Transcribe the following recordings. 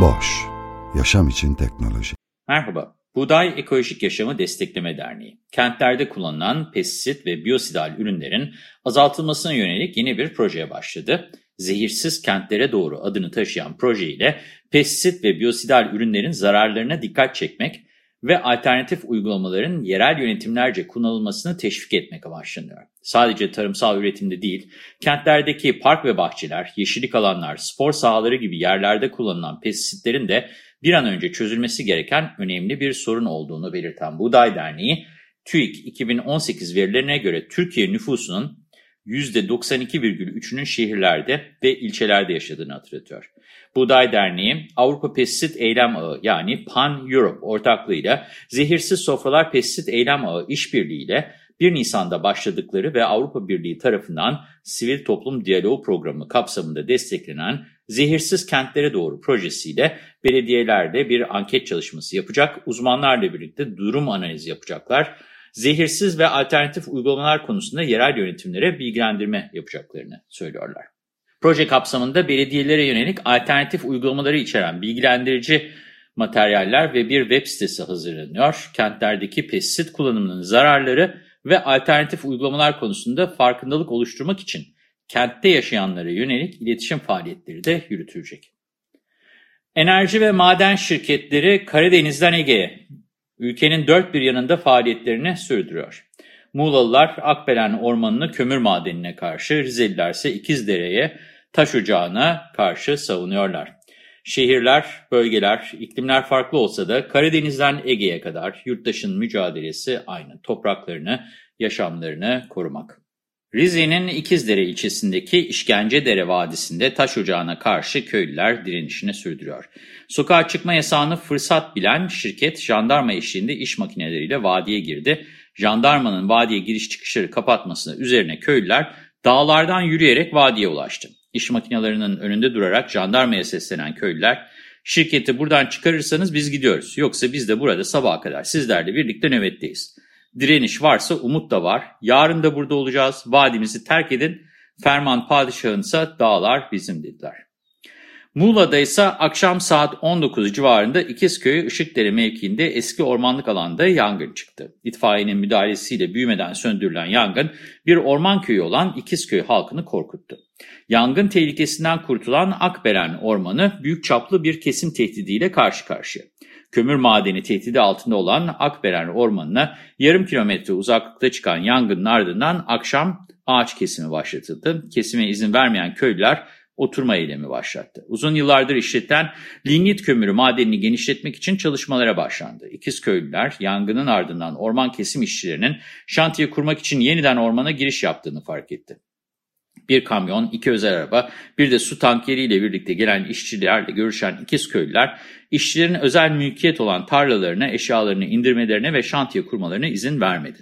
Boş, yaşam için teknoloji. Merhaba, Buğday Ekolojik Yaşamı Destekleme Derneği, kentlerde kullanılan pestisit ve biyosidal ürünlerin azaltılmasına yönelik yeni bir projeye başladı. Zehirsiz Kentlere Doğru adını taşıyan proje ile pestisit ve biyosidal ürünlerin zararlarına dikkat çekmek ve alternatif uygulamaların yerel yönetimlerce kullanılmasını teşvik etmek amaçlanıyor. Sadece tarımsal üretimde değil, kentlerdeki park ve bahçeler, yeşillik alanlar, spor sahaları gibi yerlerde kullanılan pestisitlerin de bir an önce çözülmesi gereken önemli bir sorun olduğunu belirten Buğday Derneği, TÜİK 2018 verilerine göre Türkiye nüfusunun %92,3'ünün şehirlerde ve ilçelerde yaşadığını hatırlatıyor. Buğday Derneği, Avrupa Pestisit Eylem Ağı yani Pan-Europe ortaklığıyla Zehirsiz Sofralar Pestisit Eylem Ağı işbirliğiyle 1 Nisan'da başladıkları ve Avrupa Birliği tarafından Sivil Toplum Diyaloğu Programı kapsamında desteklenen Zehirsiz Kentlere Doğru projesiyle belediyelerde bir anket çalışması yapacak, uzmanlarla birlikte durum analizi yapacaklar, zehirsiz ve alternatif uygulamalar konusunda yerel yönetimlere bilgilendirme yapacaklarını söylüyorlar. Proje kapsamında belediyelere yönelik alternatif uygulamaları içeren bilgilendirici materyaller ve bir web sitesi hazırlanıyor. Kentlerdeki pestisit kullanımının zararları ve alternatif uygulamalar konusunda farkındalık oluşturmak için kentte yaşayanlara yönelik iletişim faaliyetleri de yürütülecek. Enerji ve maden şirketleri Karadeniz'den Ege'ye, ülkenin dört bir yanında faaliyetlerini sürdürüyor. Muğlalılar Akbelen Ormanı'nı kömür madenine karşı, Rizeliler ise İkizdere'ye taş ocağına karşı savunuyorlar. Şehirler, bölgeler, iklimler farklı olsa da Karadeniz'den Ege'ye kadar yurttaşın mücadelesi aynı. Topraklarını, yaşamlarını korumak. Rize'nin İkizdere ilçesindeki İşkencedere Vadisi'nde taş ocağına karşı köylüler direnişini sürdürüyor. Sokağa çıkma yasağını fırsat bilen şirket jandarma eşliğinde iş makineleriyle vadiye girdi. Jandarmanın vadiye giriş çıkışları kapatmasına üzerine köylüler dağlardan yürüyerek vadiye ulaştı. İş makinelerinin önünde durarak jandarmaya seslenen köylüler, şirketi buradan çıkarırsanız biz gidiyoruz. Yoksa biz de burada sabaha kadar sizlerle birlikte nöbetteyiz. Direniş varsa umut da var. Yarın da burada olacağız. Vadimizi terk edin. Ferman padişahınsa dağlar bizim dediler. Muğla'da ise akşam saat 19 civarında İkizköy Işıkdere mevkiinde eski ormanlık alanda yangın çıktı. İtfaiyenin müdahalesiyle büyümeden söndürülen yangın bir orman köyü olan İkizköy halkını korkuttu. Yangın tehlikesinden kurtulan Akberen Ormanı büyük çaplı bir kesim tehdidiyle karşı karşıya. Kömür madeni tehdidi altında olan Akberen Ormanı'na yarım kilometre uzaklıkta çıkan yangının ardından akşam ağaç kesimi başlatıldı. Kesime izin vermeyen köylüler oturma eylemi başlattı. Uzun yıllardır işleten lignit kömürü madenini genişletmek için çalışmalara başlandı. İkiz köylüler yangının ardından orman kesim işçilerinin şantiye kurmak için yeniden ormana giriş yaptığını fark etti. Bir kamyon, iki özel araba, bir de su tankeriyle birlikte gelen işçilerle görüşen ikiz köylüler, işçilerin özel mülkiyet olan tarlalarına eşyalarını indirmelerine ve şantiye kurmalarına izin vermedi.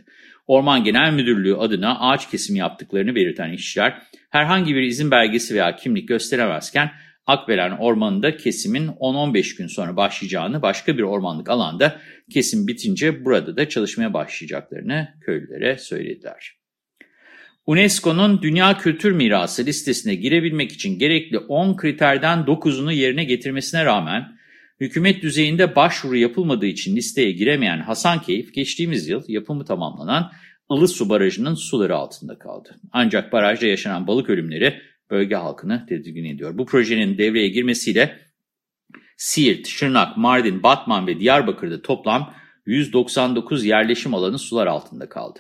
Orman Genel Müdürlüğü adına ağaç kesimi yaptıklarını belirten işçiler, herhangi bir izin belgesi veya kimlik gösteremezken Akbelen Ormanı'nda kesimin 10-15 gün sonra başlayacağını, başka bir ormanlık alanda kesim bitince burada da çalışmaya başlayacaklarını köylülere söylediler. UNESCO'nun Dünya Kültür Mirası listesine girebilmek için gerekli 10 kriterden 9'unu yerine getirmesine rağmen hükümet düzeyinde başvuru yapılmadığı için listeye giremeyen Hasankeyf geçtiğimiz yıl yapımı tamamlanan Ilısu Barajı'nın suları altında kaldı. Ancak barajda yaşanan balık ölümleri bölge halkını tedirgin ediyor. Bu projenin devreye girmesiyle Siirt, Şırnak, Mardin, Batman ve Diyarbakır'da toplam 199 yerleşim alanı sular altında kaldı.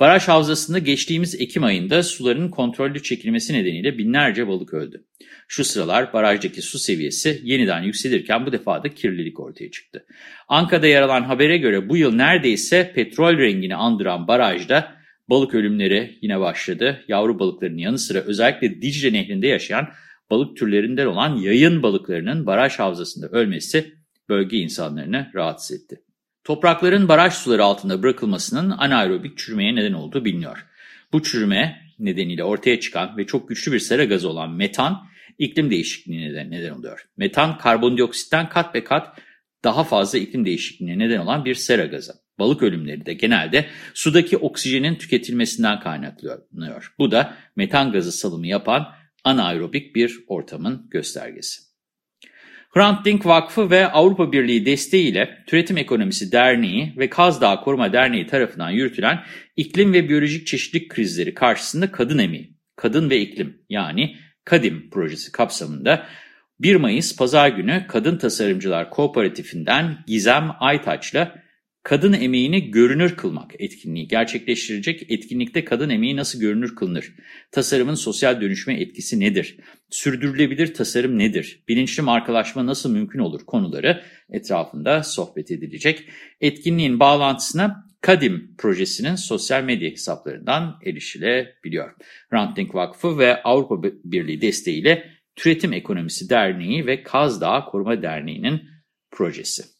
Baraj havzasında geçtiğimiz Ekim ayında suların kontrollü çekilmesi nedeniyle binlerce balık öldü. Şu sıralar barajdaki su seviyesi yeniden yükselirken bu defa da kirlilik ortaya çıktı. Anka'da yer alan habere göre bu yıl neredeyse petrol rengini andıran barajda balık ölümleri yine başladı. Yavru balıkların yanı sıra özellikle Dicle Nehri'nde yaşayan balık türlerinden olan yayın balıklarının baraj havzasında ölmesi bölge insanlarını rahatsız etti. Toprakların baraj suları altında bırakılmasının anaerobik çürümeye neden olduğu biliniyor. Bu çürüme nedeniyle ortaya çıkan ve çok güçlü bir sera gazı olan metan, iklim değişikliğine neden oluyor. Metan, karbondioksitten kat be kat daha fazla iklim değişikliğine neden olan bir sera gazı. Balık ölümleri de genelde sudaki oksijenin tüketilmesinden kaynaklanıyor. Bu da metan gazı salımı yapan anaerobik bir ortamın göstergesi. Hrant Dink Vakfı ve Avrupa Birliği desteğiyle Türetim Ekonomisi Derneği ve Kaz Dağı Koruma Derneği tarafından yürütülen iklim ve biyolojik çeşitlilik krizleri karşısında kadın emeği, kadın ve iklim yani KADİM projesi kapsamında 1 Mayıs Pazar günü Kadın Tasarımcılar Kooperatifinden Gizem Aytaç'la Kadın emeğini görünür kılmak etkinliği gerçekleştirecek. Etkinlikte kadın emeği nasıl görünür kılınır? Tasarımın sosyal dönüşme etkisi nedir? Sürdürülebilir tasarım nedir? Bilinçli markalaşma nasıl mümkün olur? Konuları etrafında sohbet edilecek. Etkinliğin bağlantısına Kadim projesinin sosyal medya hesaplarından erişilebiliyor. Ranting Vakfı ve Avrupa Birliği desteğiyle Türetim Ekonomisi Derneği ve Kaz Dağı Koruma Derneği'nin projesi.